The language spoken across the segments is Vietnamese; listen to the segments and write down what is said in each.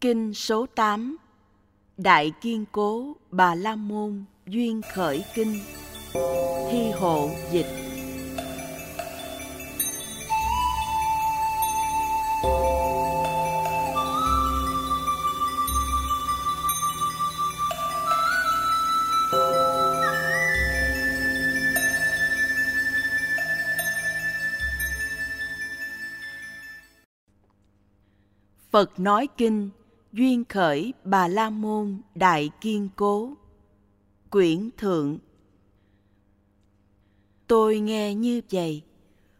Kinh số 8 Đại Kiên Cố Bà La Môn Duyên Khởi Kinh. Thi hộ dịch. Phật nói kinh Duyên khởi Bà La Môn Đại Kiên Cố Quyển Thượng Tôi nghe như vậy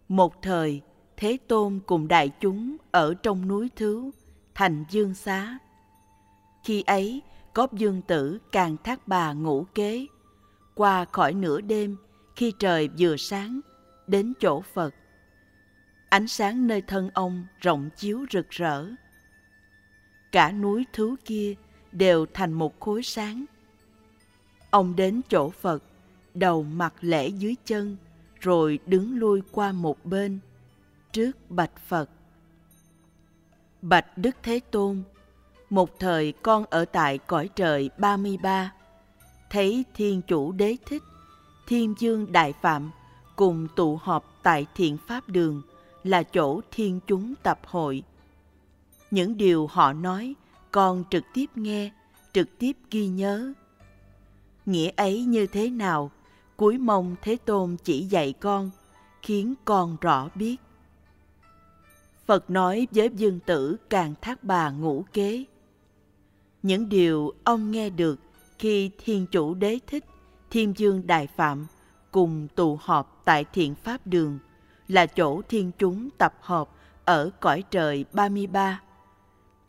Một thời Thế Tôn cùng đại chúng ở trong núi Thứ thành Dương Xá. Khi ấy, có dương tử càng thác bà ngủ kế. Qua khỏi nửa đêm, khi trời vừa sáng, đến chỗ Phật. Ánh sáng nơi thân ông rộng chiếu rực rỡ cả núi thứ kia đều thành một khối sáng. Ông đến chỗ Phật, đầu mặt lễ dưới chân, rồi đứng lui qua một bên, trước bạch Phật. Bạch Đức Thế Tôn, một thời con ở tại cõi trời 33, thấy Thiên Chủ Đế Thích, Thiên Dương Đại Phạm cùng tụ họp tại Thiện Pháp Đường là chỗ thiên chúng tập hội – những điều họ nói, con trực tiếp nghe, trực tiếp ghi nhớ. Nghĩa ấy như thế nào? Cuối mong thế tôn chỉ dạy con, khiến con rõ biết. Phật nói với dương tử càng thác bà ngũ kế. Những điều ông nghe được khi thiên chủ đế thích, thiên dương đại phạm cùng tụ họp tại thiện pháp đường là chỗ thiên chúng tập hợp ở cõi trời 33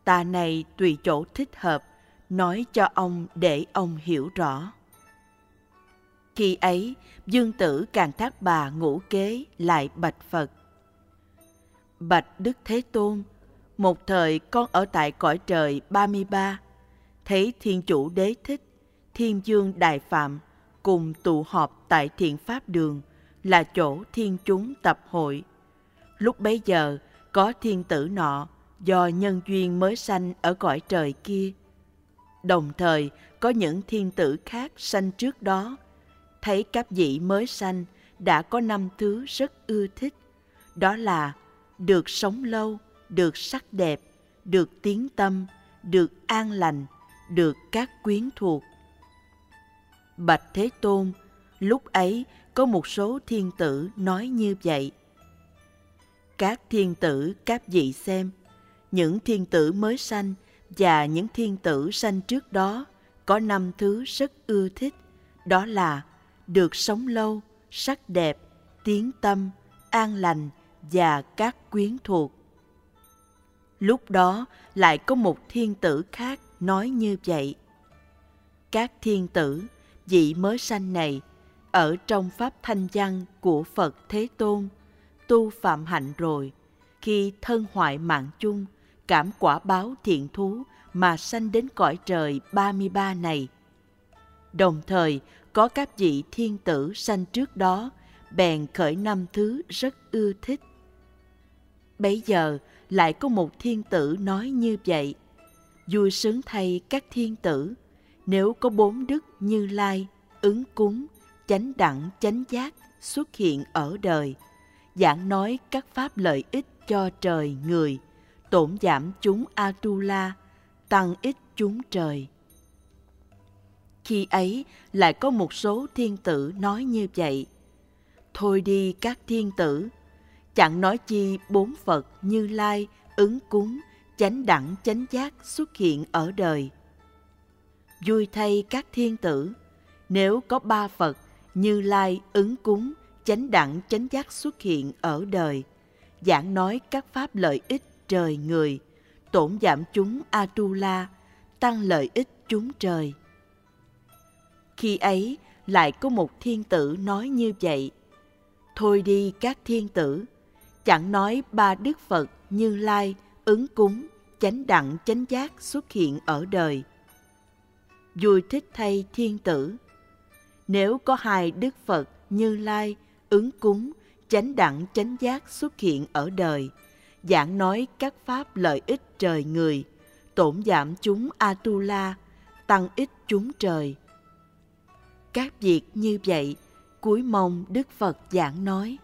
ta này tùy chỗ thích hợp nói cho ông để ông hiểu rõ khi ấy dương tử càng thác bà ngũ kế lại bạch phật bạch đức thế tôn một thời con ở tại cõi trời 33, thấy thiên chủ đế thích, thiên dương đại phạm cùng tụ họp tại thiện pháp đường là chỗ thiên chúng tập hội. Lúc bấy giờ có thiên tử nọ do nhân duyên mới sanh ở cõi trời kia. Đồng thời có những thiên tử khác sanh trước đó, thấy các vị mới sanh đã có năm thứ rất ưa thích, đó là được sống lâu, được sắc đẹp, được tiếng tâm, được an lành, được các quyến thuộc. Bạch Thế Tôn, lúc ấy có một số thiên tử nói như vậy. Các thiên tử các vị xem, những thiên tử mới sanh và những thiên tử sanh trước đó có năm thứ rất ưa thích, đó là được sống lâu, sắc đẹp, tiếng tâm, an lành và các quyến thuộc. Lúc đó lại có một thiên tử khác nói như vậy. Các thiên tử, vị mới sanh này, ở trong pháp thanh văn của Phật Thế Tôn, tu phạm hạnh rồi, khi thân hoại mạng chung, cảm quả báo thiện thú mà sanh đến cõi trời 33 này. Đồng thời, có các vị thiên tử sanh trước đó, bèn khởi năm thứ rất ưa thích. Bấy giờ, lại có một thiên tử nói như vậy. Vui sướng thay các thiên tử, nếu có bốn đức như lai, ứng cúng, chánh đẳng, chánh giác xuất hiện ở đời, giảng nói các pháp lợi ích cho trời người – tổn giảm chúng Atula, tăng ít chúng trời. Khi ấy lại có một số thiên tử nói như vậy. Thôi đi các thiên tử, chẳng nói chi bốn Phật như Lai, ứng cúng, chánh đẳng chánh giác xuất hiện ở đời. Vui thay các thiên tử, nếu có ba Phật như Lai, ứng cúng, chánh đẳng chánh giác xuất hiện ở đời, giảng nói các pháp lợi ích trời người, tổn giảm chúng Atula, tăng lợi ích chúng trời. Khi ấy, lại có một thiên tử nói như vậy. Thôi đi các thiên tử, chẳng nói ba đức Phật như Lai, ứng cúng, chánh đẳng chánh giác xuất hiện ở đời. Vui thích thay thiên tử, nếu có hai đức Phật như Lai, ứng cúng, chánh đẳng chánh giác xuất hiện ở đời – giảng nói các pháp lợi ích trời người, tổn giảm chúng Atula, tăng ít chúng trời. Các việc như vậy, cuối mong Đức Phật giảng nói.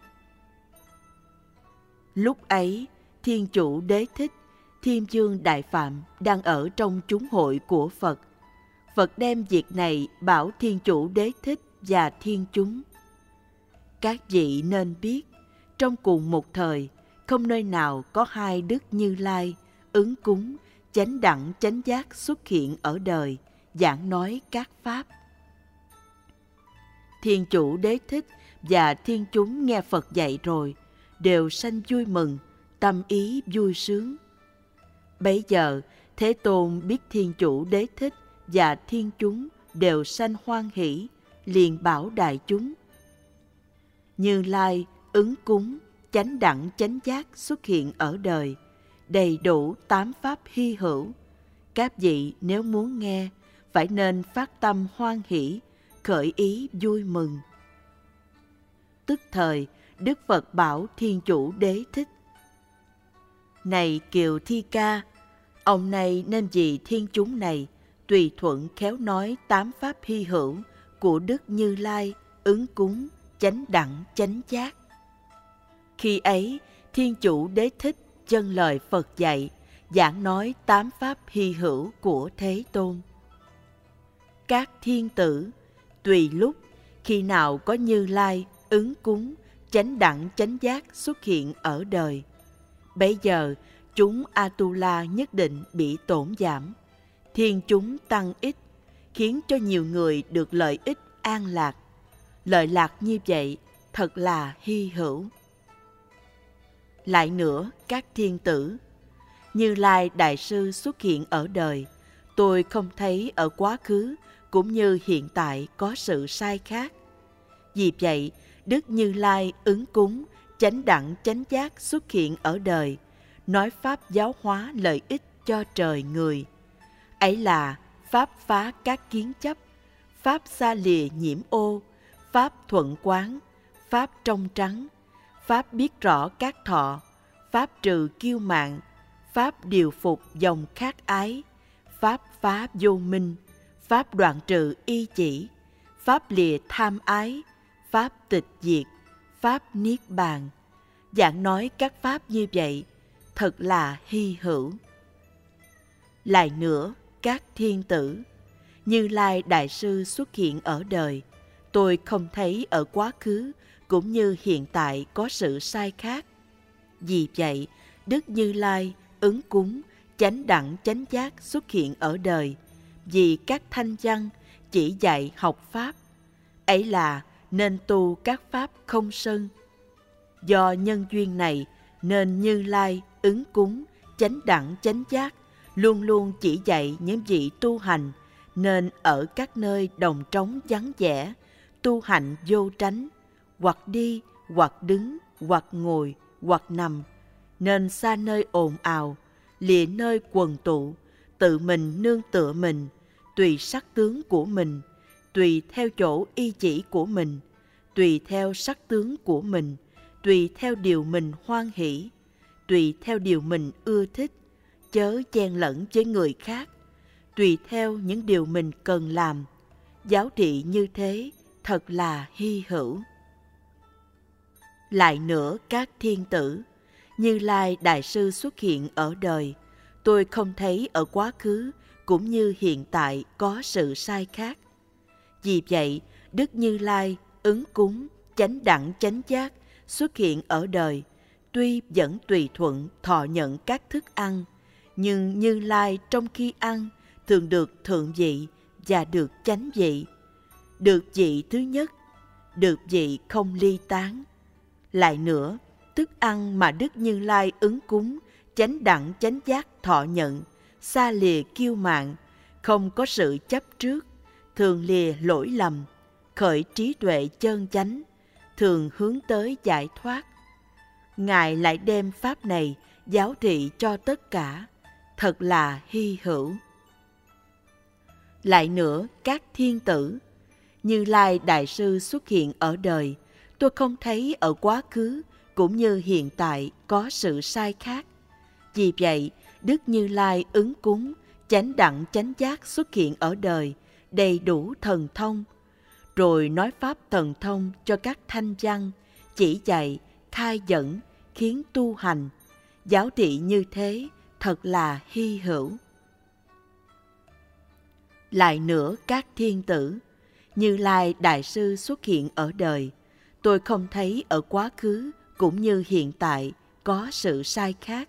Lúc ấy, Thiên Chủ Đế Thích, Thiên Dương Đại Phạm đang ở trong chúng hội của Phật. Phật đem việc này bảo Thiên Chủ Đế Thích và Thiên chúng. Các vị nên biết, trong cùng một thời, không nơi nào có hai Đức Như Lai, ứng cúng, chánh đẳng chánh giác xuất hiện ở đời, giảng nói các pháp. Thiên chủ đế thích và thiên chúng nghe Phật dạy rồi, đều sanh vui mừng, tâm ý vui sướng. Bấy giờ, Thế Tôn biết thiên chủ đế thích và thiên chúng đều sanh hoan hỷ, liền bảo đại chúng. Như Lai ứng cúng, chánh đẳng chánh giác xuất hiện ở đời, đầy đủ tám pháp hy hữu. Các vị nếu muốn nghe, phải nên phát tâm hoan hỷ, khởi ý vui mừng. Tức thời, Đức Phật bảo Thiên Chủ Đế Thích. Này Kiều Thi Ca, ông này nên vì thiên chúng này, tùy thuận khéo nói tám pháp hy hữu của Đức Như Lai, ứng cúng, chánh đẳng, chánh giác. Khi ấy, Thiên Chủ Đế Thích chân lời Phật dạy, giảng nói tám pháp hy hữu của Thế Tôn. Các thiên tử, tùy lúc, khi nào có Như Lai, ứng cúng, chánh đẳng chánh giác xuất hiện ở đời. Bây giờ, chúng Atula nhất định bị tổn giảm. Thiên chúng tăng ít, khiến cho nhiều người được lợi ích an lạc. Lợi lạc như vậy thật là hy hữu. Lại nữa, các thiên tử, Như Lai Đại Sư xuất hiện ở đời, tôi không thấy ở quá khứ cũng như hiện tại có sự sai khác. Vì vậy, Đức Như Lai ứng cúng, chánh đẳng chánh giác xuất hiện ở đời, nói pháp giáo hóa lợi ích cho trời người. Ấy là pháp phá các kiến chấp, pháp xa lìa nhiễm ô, pháp thuận quán, pháp trong trắng, pháp biết rõ các thọ, pháp trừ kiêu mạng, pháp điều phục dòng khát ái, pháp phá vô minh, pháp đoạn trừ y chỉ, pháp lìa tham ái, pháp tịch diệt, pháp niết bàn. Giảng nói các pháp như vậy thật là hy hữu. Lại nữa, các thiên tử, Như Lai Đại Sư xuất hiện ở đời, tôi không thấy ở quá khứ cũng như hiện tại có sự sai khác. Vì vậy, Đức Như Lai ứng cúng, chánh đẳng chánh giác xuất hiện ở đời, vì các thanh văn chỉ dạy học pháp. Ấy là nên tu các pháp không sân. Do nhân duyên này nên Như Lai ứng cúng, chánh đẳng chánh giác luôn luôn chỉ dạy những vị tu hành nên ở các nơi đồng trống vắng vẻ tu hành vô tránh hoặc đi, hoặc đứng, hoặc ngồi, hoặc nằm, nên xa nơi ồn ào, lìa nơi quần tụ, tự mình nương tựa mình, tùy sắc tướng của mình, tùy theo chỗ y chỉ của mình, tùy theo sắc tướng của mình, tùy theo điều mình hoan hỷ, tùy theo điều mình ưa thích, chớ chen lẫn với người khác, tùy theo những điều mình cần làm. Giáo trị như thế thật là hy hữu lại nữa các thiên tử. Như lai đại sư xuất hiện ở đời, tôi không thấy ở quá khứ cũng như hiện tại có sự sai khác. Vì vậy, đức như lai ứng cúng, chánh đẳng, chánh giác xuất hiện ở đời. Tuy vẫn tùy thuận thọ nhận các thức ăn, nhưng như lai trong khi ăn thường được thượng vị và được chánh vị. Được vị thứ nhất, được vị không ly tán lại nữa, thức ăn mà đức như lai ứng cúng, chánh đẳng, chánh giác thọ nhận, xa lìa kiêu mạng không có sự chấp trước, thường lìa lỗi lầm, khởi trí tuệ chân chánh, thường hướng tới giải thoát. Ngài lại đem pháp này giáo thị cho tất cả, thật là hy hữu. Lại nữa, các thiên tử, như lai đại sư xuất hiện ở đời tôi không thấy ở quá khứ cũng như hiện tại có sự sai khác vì vậy đức như lai ứng cúng chánh đẳng chánh giác xuất hiện ở đời, đầy đủ thần thông, rồi nói pháp thần thông cho các thanh văn, chỉ dạy, khai dẫn, khiến tu hành. Giáo trị như thế thật là hy hữu. Lại nữa các thiên tử, Như Lai Đại Sư xuất hiện ở đời, tôi không thấy ở quá khứ cũng như hiện tại có sự sai khác.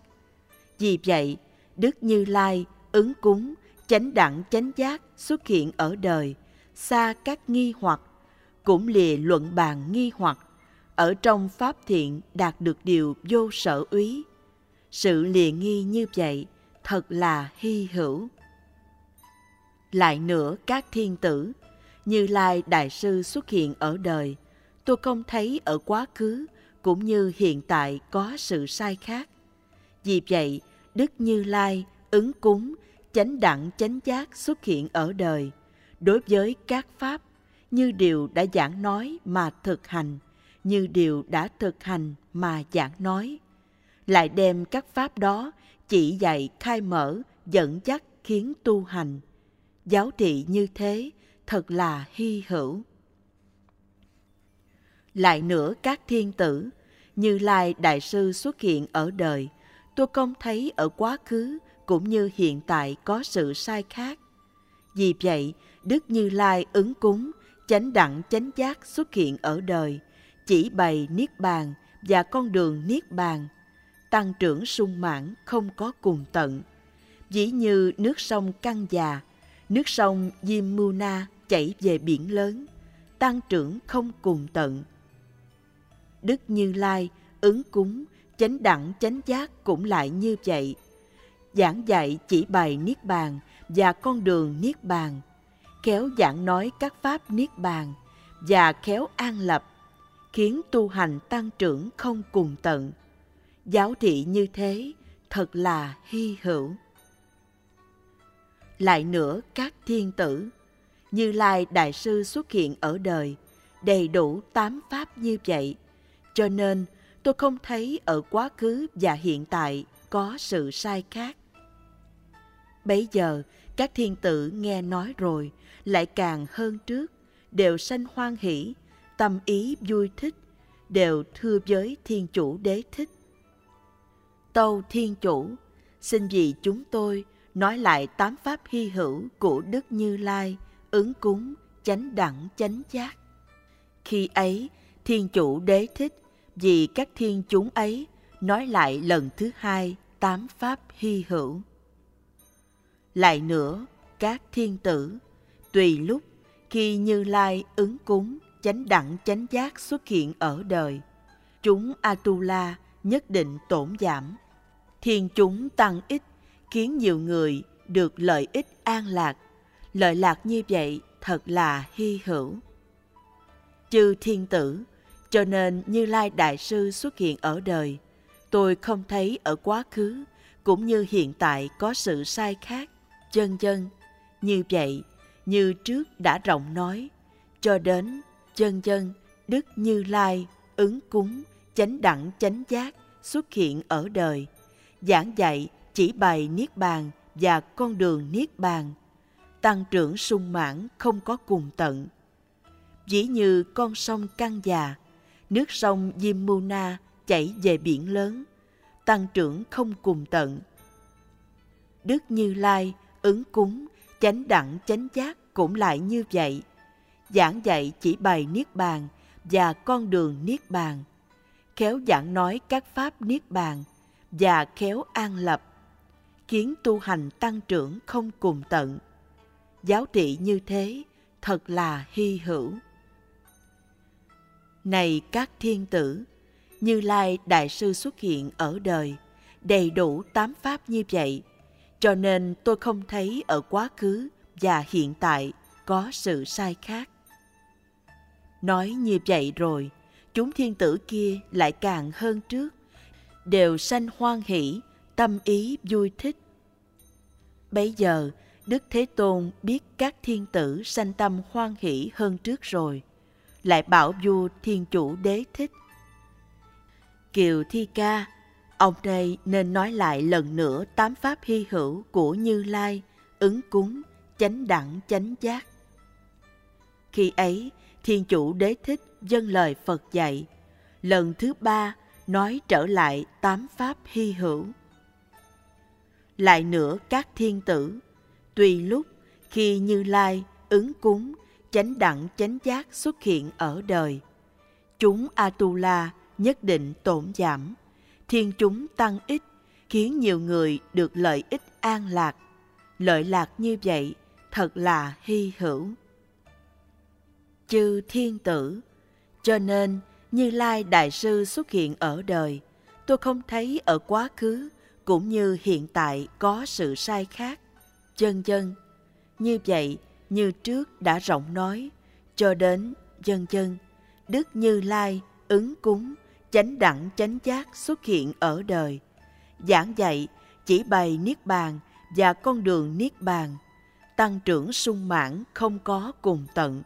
Vì vậy, Đức Như Lai ứng cúng, chánh đẳng chánh giác xuất hiện ở đời, xa các nghi hoặc, cũng lìa luận bàn nghi hoặc, ở trong pháp thiện đạt được điều vô sở úy. Sự lìa nghi như vậy thật là hy hữu. Lại nữa các thiên tử, Như Lai Đại Sư xuất hiện ở đời, tôi không thấy ở quá khứ cũng như hiện tại có sự sai khác. Vì vậy, Đức Như Lai ứng cúng, chánh đẳng chánh giác xuất hiện ở đời, đối với các pháp như điều đã giảng nói mà thực hành, như điều đã thực hành mà giảng nói. Lại đem các pháp đó chỉ dạy khai mở, dẫn dắt khiến tu hành. Giáo trị như thế thật là hy hữu. Lại nữa các thiên tử, như Lai Đại Sư xuất hiện ở đời, tôi không thấy ở quá khứ cũng như hiện tại có sự sai khác. Vì vậy, Đức Như Lai ứng cúng, chánh đẳng chánh giác xuất hiện ở đời, chỉ bày niết bàn và con đường niết bàn, tăng trưởng sung mãn không có cùng tận. Dĩ như nước sông căng già, nước sông Diêm mưu na chảy về biển lớn, tăng trưởng không cùng tận. Đức Như Lai ứng cúng, chánh đẳng chánh giác cũng lại như vậy. Giảng dạy chỉ bày niết bàn và con đường niết bàn, khéo giảng nói các pháp niết bàn và khéo an lập, khiến tu hành tăng trưởng không cùng tận. Giáo thị như thế thật là hy hữu. Lại nữa các thiên tử, Như Lai Đại Sư xuất hiện ở đời, đầy đủ tám pháp như vậy, cho nên tôi không thấy ở quá khứ và hiện tại có sự sai khác. Bấy giờ, các thiên tử nghe nói rồi, lại càng hơn trước, đều sanh hoan hỷ, tâm ý vui thích, đều thưa với thiên chủ đế thích. Tâu thiên chủ, xin vì chúng tôi nói lại tám pháp hy hữu của Đức Như Lai, ứng cúng, chánh đẳng, chánh giác. Khi ấy, thiên chủ đế thích vì các thiên chúng ấy nói lại lần thứ hai tám pháp hy hữu. Lại nữa, các thiên tử, tùy lúc khi Như Lai ứng cúng chánh đẳng chánh giác xuất hiện ở đời, chúng Atula nhất định tổn giảm. Thiên chúng tăng ít khiến nhiều người được lợi ích an lạc. Lợi lạc như vậy thật là hy hữu. Chư thiên tử cho nên Như Lai Đại Sư xuất hiện ở đời, tôi không thấy ở quá khứ cũng như hiện tại có sự sai khác, chân chân. Như vậy, như trước đã rộng nói, cho đến chân chân Đức Như Lai ứng cúng chánh đẳng chánh giác xuất hiện ở đời, giảng dạy chỉ bày niết bàn và con đường niết bàn, tăng trưởng sung mãn không có cùng tận. Dĩ như con sông căng già, nước sông Yamuna chảy về biển lớn, tăng trưởng không cùng tận. Đức Như Lai ứng cúng, chánh đẳng chánh giác cũng lại như vậy. Giảng dạy chỉ bày niết bàn và con đường niết bàn, khéo giảng nói các pháp niết bàn và khéo an lập, khiến tu hành tăng trưởng không cùng tận. Giáo trị như thế thật là hy hữu. Này các thiên tử, Như Lai Đại Sư xuất hiện ở đời, đầy đủ tám pháp như vậy, cho nên tôi không thấy ở quá khứ và hiện tại có sự sai khác. Nói như vậy rồi, chúng thiên tử kia lại càng hơn trước, đều sanh hoan hỷ, tâm ý vui thích. Bấy giờ, Đức Thế Tôn biết các thiên tử sanh tâm hoan hỷ hơn trước rồi lại bảo vua thiên chủ đế thích. Kiều Thi Ca, ông đây nên nói lại lần nữa tám pháp hy hữu của Như Lai, ứng cúng, chánh đẳng chánh giác. Khi ấy, Thiên Chủ Đế Thích dâng lời Phật dạy, lần thứ ba nói trở lại tám pháp hy hữu. Lại nữa các thiên tử, tùy lúc khi Như Lai ứng cúng, chánh đẳng chánh giác xuất hiện ở đời, chúng Atula nhất định tổn giảm, thiên chúng tăng ít, khiến nhiều người được lợi ích an lạc. Lợi lạc như vậy thật là hy hữu. Chư thiên tử, cho nên Như Lai Đại Sư xuất hiện ở đời, tôi không thấy ở quá khứ cũng như hiện tại có sự sai khác. Chân chân, như vậy như trước đã rộng nói, cho đến dân dân, Đức Như Lai ứng cúng, chánh đẳng chánh giác xuất hiện ở đời. Giảng dạy chỉ bày Niết Bàn và con đường Niết Bàn, tăng trưởng sung mãn không có cùng tận.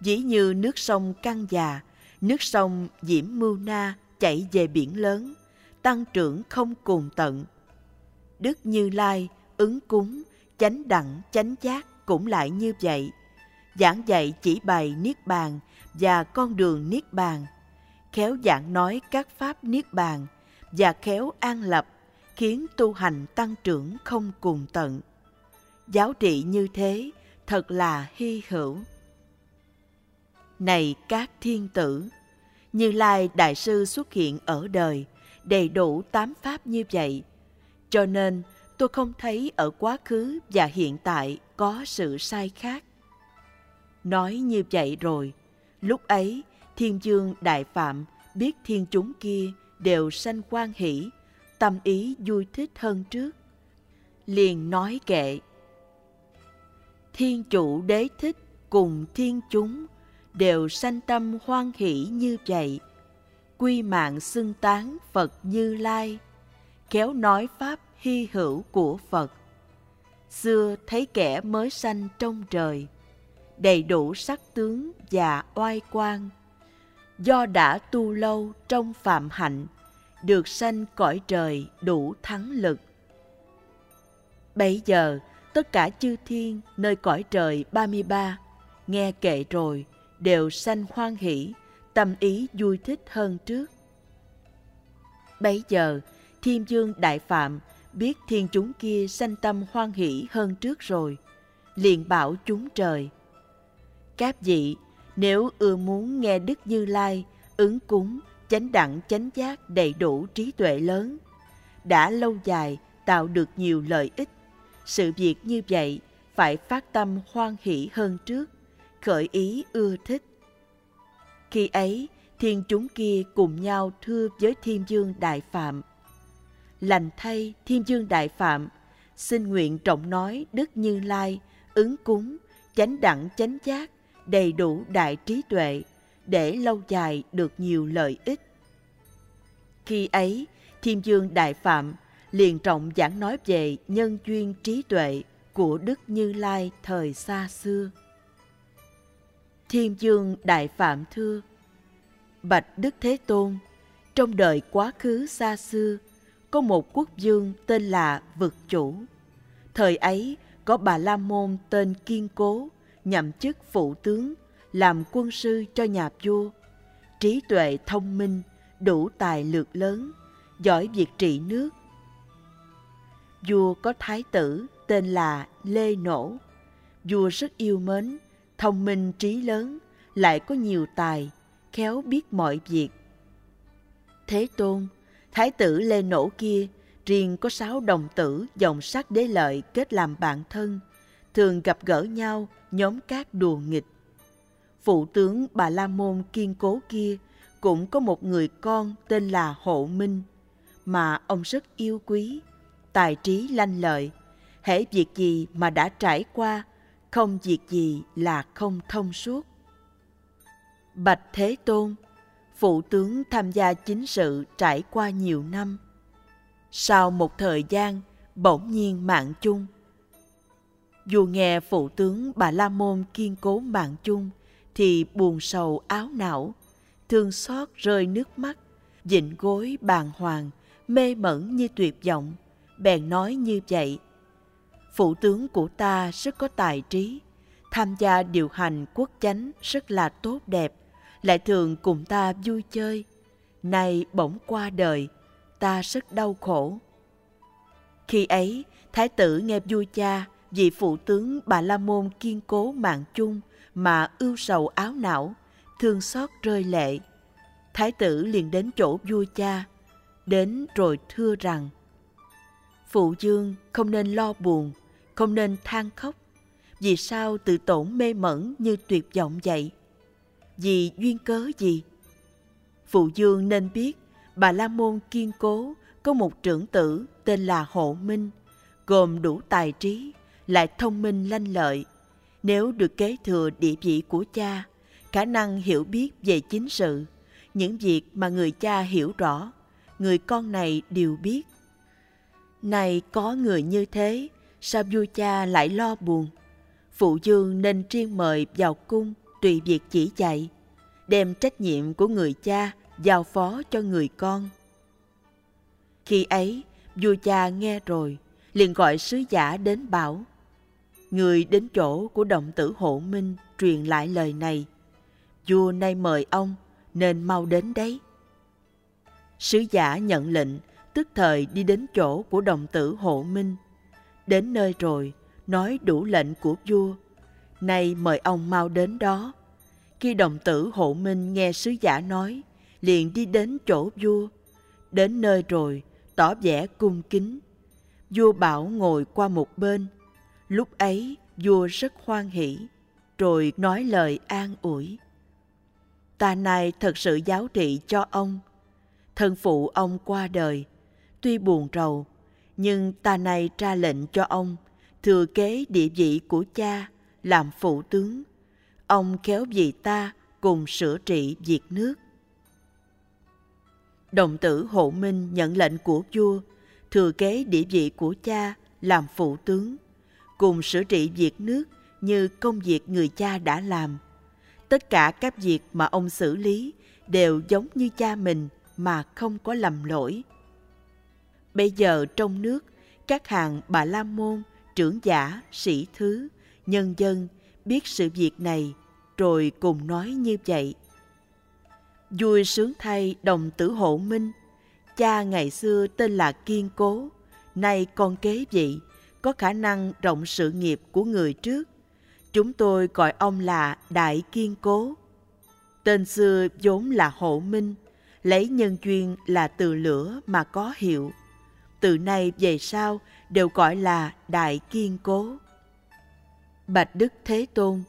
Dĩ như nước sông Căng Già, nước sông Diễm Mưu Na chảy về biển lớn, tăng trưởng không cùng tận. Đức Như Lai ứng cúng, chánh đẳng, chánh giác cũng lại như vậy. Giảng dạy chỉ bày Niết Bàn và con đường Niết Bàn, khéo giảng nói các pháp Niết Bàn và khéo an lập, khiến tu hành tăng trưởng không cùng tận. Giáo trị như thế thật là hy hữu. Này các thiên tử, Như Lai Đại Sư xuất hiện ở đời, đầy đủ tám pháp như vậy. Cho nên, tôi không thấy ở quá khứ và hiện tại có sự sai khác. Nói như vậy rồi, lúc ấy Thiên Dương Đại Phạm biết thiên chúng kia đều sanh quan hỷ, tâm ý vui thích hơn trước. Liền nói kệ. Thiên chủ đế thích cùng thiên chúng đều sanh tâm hoan hỷ như vậy. Quy mạng xưng tán Phật Như Lai, kéo nói pháp hy hữu của Phật. Xưa thấy kẻ mới sanh trong trời, đầy đủ sắc tướng và oai quang. Do đã tu lâu trong phạm hạnh, được sanh cõi trời đủ thắng lực. Bây giờ, tất cả chư thiên nơi cõi trời 33, nghe kệ rồi, đều sanh hoan hỷ, tâm ý vui thích hơn trước. Bấy giờ, Thiên Dương Đại Phạm biết thiên chúng kia sanh tâm hoan hỷ hơn trước rồi, liền bảo chúng trời. Các vị, nếu ưa muốn nghe Đức Như Lai, ứng cúng, chánh đẳng chánh giác đầy đủ trí tuệ lớn, đã lâu dài tạo được nhiều lợi ích, sự việc như vậy phải phát tâm hoan hỷ hơn trước, khởi ý ưa thích. Khi ấy, thiên chúng kia cùng nhau thưa với Thiên Dương Đại Phạm. Lành thay Thiên Dương Đại Phạm, xin nguyện trọng nói Đức Như Lai, ứng cúng, chánh đẳng chánh giác, đầy đủ đại trí tuệ, để lâu dài được nhiều lợi ích. Khi ấy, Thiên Dương Đại Phạm liền trọng giảng nói về nhân duyên trí tuệ của Đức Như Lai thời xa xưa. Thiên Dương Đại Phạm thưa, Bạch Đức Thế Tôn, trong đời quá khứ xa xưa, có một quốc vương tên là Vực Chủ. Thời ấy, có bà La Môn tên Kiên Cố, nhậm chức phụ tướng, làm quân sư cho nhà vua. Trí tuệ thông minh, đủ tài lược lớn, giỏi việc trị nước. Vua có thái tử tên là Lê Nổ. Vua rất yêu mến, thông minh trí lớn, lại có nhiều tài, khéo biết mọi việc. Thế Tôn, Thái tử Lê Nổ kia, riêng có sáu đồng tử dòng sắc đế lợi kết làm bạn thân, thường gặp gỡ nhau nhóm các đùa nghịch. Phụ tướng Bà La Môn kiên cố kia cũng có một người con tên là Hộ Minh, mà ông rất yêu quý, tài trí lanh lợi, hễ việc gì mà đã trải qua, không việc gì là không thông suốt. Bạch Thế Tôn, phụ tướng tham gia chính sự trải qua nhiều năm. Sau một thời gian, bỗng nhiên mạng chung. Dù nghe phụ tướng Bà La Môn kiên cố mạng chung, thì buồn sầu áo não, thương xót rơi nước mắt, dịnh gối bàng hoàng, mê mẩn như tuyệt vọng, bèn nói như vậy. Phụ tướng của ta rất có tài trí, tham gia điều hành quốc chánh rất là tốt đẹp, lại thường cùng ta vui chơi. Nay bỗng qua đời, ta rất đau khổ. Khi ấy, thái tử nghe vua cha vì phụ tướng Bà La Môn kiên cố mạng chung mà ưu sầu áo não, thương xót rơi lệ. Thái tử liền đến chỗ vua cha, đến rồi thưa rằng Phụ dương không nên lo buồn, không nên than khóc. Vì sao tự tổn mê mẩn như tuyệt vọng vậy? Vì duyên cớ gì? Phụ dương nên biết Bà La Môn kiên cố có một trưởng tử tên là Hộ Minh, gồm đủ tài trí, lại thông minh lanh lợi. Nếu được kế thừa địa vị của cha, khả năng hiểu biết về chính sự, những việc mà người cha hiểu rõ, người con này đều biết. Này có người như thế, sao vua cha lại lo buồn? Phụ dương nên riêng mời vào cung tùy việc chỉ dạy, đem trách nhiệm của người cha giao phó cho người con. Khi ấy, vua cha nghe rồi, liền gọi sứ giả đến bảo. Người đến chỗ của động tử hộ minh truyền lại lời này. Vua nay mời ông, nên mau đến đấy. Sứ giả nhận lệnh, tức thời đi đến chỗ của đồng tử hộ minh. Đến nơi rồi, nói đủ lệnh của vua. Nay mời ông mau đến đó. Khi đồng tử hộ minh nghe sứ giả nói, liền đi đến chỗ vua. Đến nơi rồi, tỏ vẻ cung kính. Vua bảo ngồi qua một bên. Lúc ấy, vua rất hoan hỷ, rồi nói lời an ủi. Ta này thật sự giáo trị cho ông. Thân phụ ông qua đời, tuy buồn rầu, nhưng ta này ra lệnh cho ông thừa kế địa vị của cha làm phụ tướng. Ông kéo vì ta cùng sửa trị diệt nước. Đồng tử Hộ Minh nhận lệnh của vua, thừa kế địa vị của cha làm phụ tướng, cùng sửa trị việc nước như công việc người cha đã làm. Tất cả các việc mà ông xử lý đều giống như cha mình mà không có lầm lỗi. Bây giờ trong nước, các hàng bà la môn, trưởng giả, sĩ thứ, nhân dân biết sự việc này rồi cùng nói như vậy. Vui sướng thay đồng tử hộ minh, cha ngày xưa tên là Kiên Cố, nay con kế vị, có khả năng rộng sự nghiệp của người trước. Chúng tôi gọi ông là Đại Kiên Cố. Tên xưa vốn là Hộ Minh, lấy nhân duyên là từ lửa mà có hiệu. Từ nay về sau đều gọi là Đại Kiên Cố. Bạch Đức Thế Tôn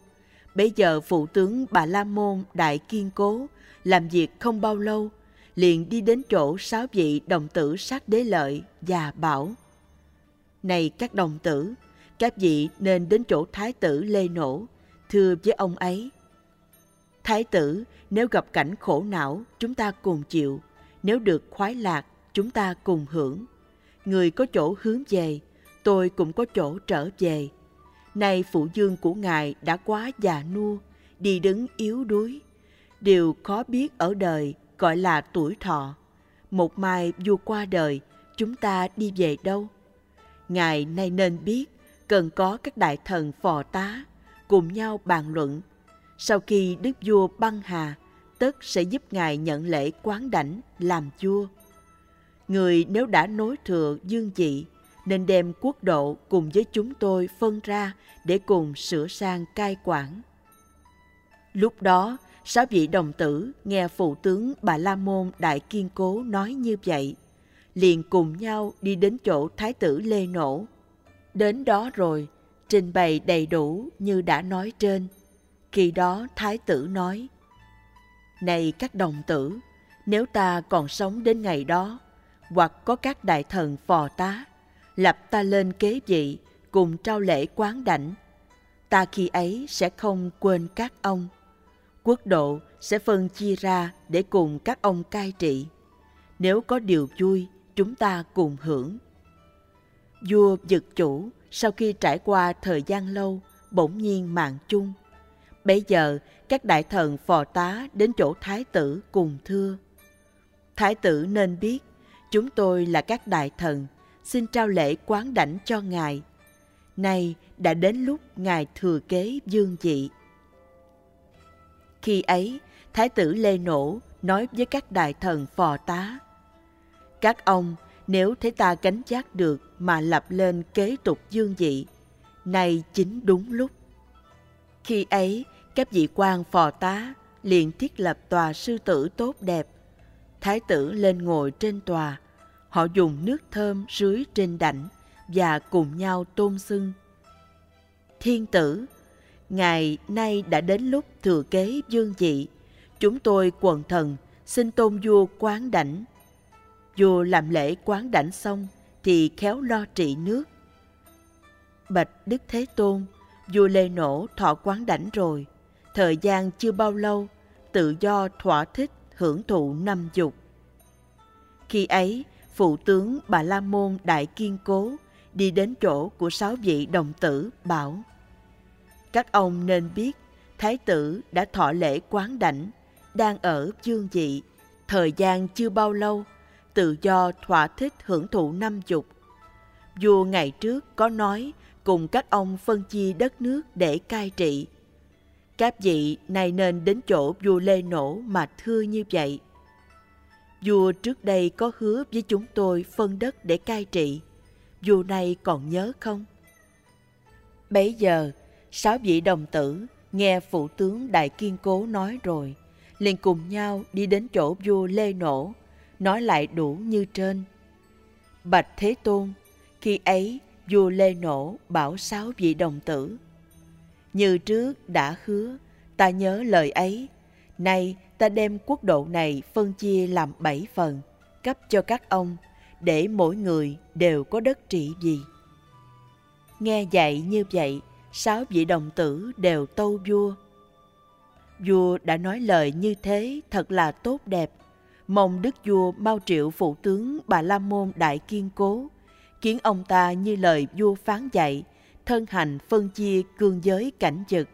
Bây giờ phụ tướng Bà La Môn Đại Kiên Cố làm việc không bao lâu, liền đi đến chỗ sáu vị đồng tử sát đế lợi và bảo Này các đồng tử, các vị nên đến chỗ Thái tử Lê Nổ, thưa với ông ấy. Thái tử, nếu gặp cảnh khổ não, chúng ta cùng chịu, nếu được khoái lạc, chúng ta cùng hưởng. Người có chỗ hướng về, tôi cũng có chỗ trở về. Nay phụ dương của ngài đã quá già nua, đi đứng yếu đuối. Điều khó biết ở đời gọi là tuổi thọ. Một mai vua qua đời, chúng ta đi về đâu? Ngài nay nên biết, cần có các đại thần phò tá, cùng nhau bàn luận. Sau khi đức vua băng hà, tất sẽ giúp ngài nhận lễ quán đảnh làm vua. Người nếu đã nối thừa dương dị, nên đem quốc độ cùng với chúng tôi phân ra để cùng sửa sang cai quản. Lúc đó, sáu vị đồng tử nghe phụ tướng Bà La Môn Đại Kiên Cố nói như vậy, liền cùng nhau đi đến chỗ Thái tử Lê Nổ. Đến đó rồi, trình bày đầy đủ như đã nói trên. Khi đó Thái tử nói, Này các đồng tử, nếu ta còn sống đến ngày đó, hoặc có các đại thần phò tá, lập ta lên kế vị cùng trao lễ quán đảnh. Ta khi ấy sẽ không quên các ông. Quốc độ sẽ phân chia ra để cùng các ông cai trị. Nếu có điều vui, chúng ta cùng hưởng. Vua vực Chủ sau khi trải qua thời gian lâu, bỗng nhiên mạng chung. Bây giờ, các đại thần phò tá đến chỗ thái tử cùng thưa. Thái tử nên biết, chúng tôi là các đại thần, xin trao lễ quán đảnh cho ngài. nay đã đến lúc ngài thừa kế dương dị. Khi ấy, thái tử lê nổ nói với các đại thần phò tá, các ông, nếu thấy ta gánh giác được mà lập lên kế tục dương dị, nay chính đúng lúc. Khi ấy, các vị quan phò tá liền thiết lập tòa sư tử tốt đẹp. Thái tử lên ngồi trên tòa họ dùng nước thơm rưới trên đảnh và cùng nhau tôn xưng. Thiên tử, ngày nay đã đến lúc thừa kế dương dị. Chúng tôi quần thần, xin tôn vua quán đảnh. Vua làm lễ quán đảnh xong thì khéo lo trị nước. Bạch đức thế tôn, vua lê nổ thọ quán đảnh rồi. Thời gian chưa bao lâu, tự do thỏa thích hưởng thụ năm dục. Khi ấy phụ tướng bà la môn đại kiên cố đi đến chỗ của sáu vị đồng tử, bảo, các ông nên biết, thái tử đã thọ lễ quán đảnh, đang ở dương dị thời gian chưa bao lâu, tự do thỏa thích hưởng thụ năm dục. Vua ngày trước có nói, cùng các ông phân chia đất nước để cai trị. Các vị này nên đến chỗ vua lê nổ mà thưa như vậy vua trước đây có hứa với chúng tôi phân đất để cai trị. Vua này còn nhớ không? Bấy giờ, sáu vị đồng tử nghe phụ tướng đại kiên cố nói rồi, liền cùng nhau đi đến chỗ vua lê nổ, nói lại đủ như trên. Bạch thế tôn, khi ấy vua lê nổ bảo sáu vị đồng tử, như trước đã hứa, ta nhớ lời ấy nay, ta đem quốc độ này phân chia làm bảy phần, cấp cho các ông, để mỗi người đều có đất trị gì nghe dạy như vậy, sáu vị đồng tử đều tâu vua. Vua đã nói lời như thế thật là tốt đẹp. Mong đức vua mau triệu phụ tướng bà la môn đại kiên cố khiến ông ta như lời vua phán dạy, thân hành phân chia cương giới cảnh dực.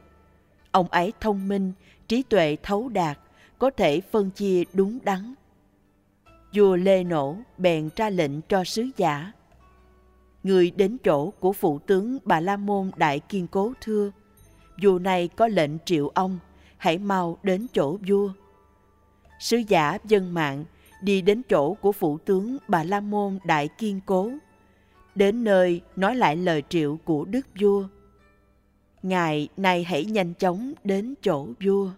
Ông ấy thông minh trí tuệ thấu đạt, có thể phân chia đúng đắn. Vua lê nổ bèn ra lệnh cho sứ giả. Người đến chỗ của phụ tướng bà la môn đại kiên cố thưa, vua này có lệnh triệu ông, hãy mau đến chỗ vua. Sứ giả dân mạng đi đến chỗ của phụ tướng bà la môn đại kiên cố, đến nơi nói lại lời triệu của đức vua. Ngài này hãy nhanh chóng đến chỗ vua.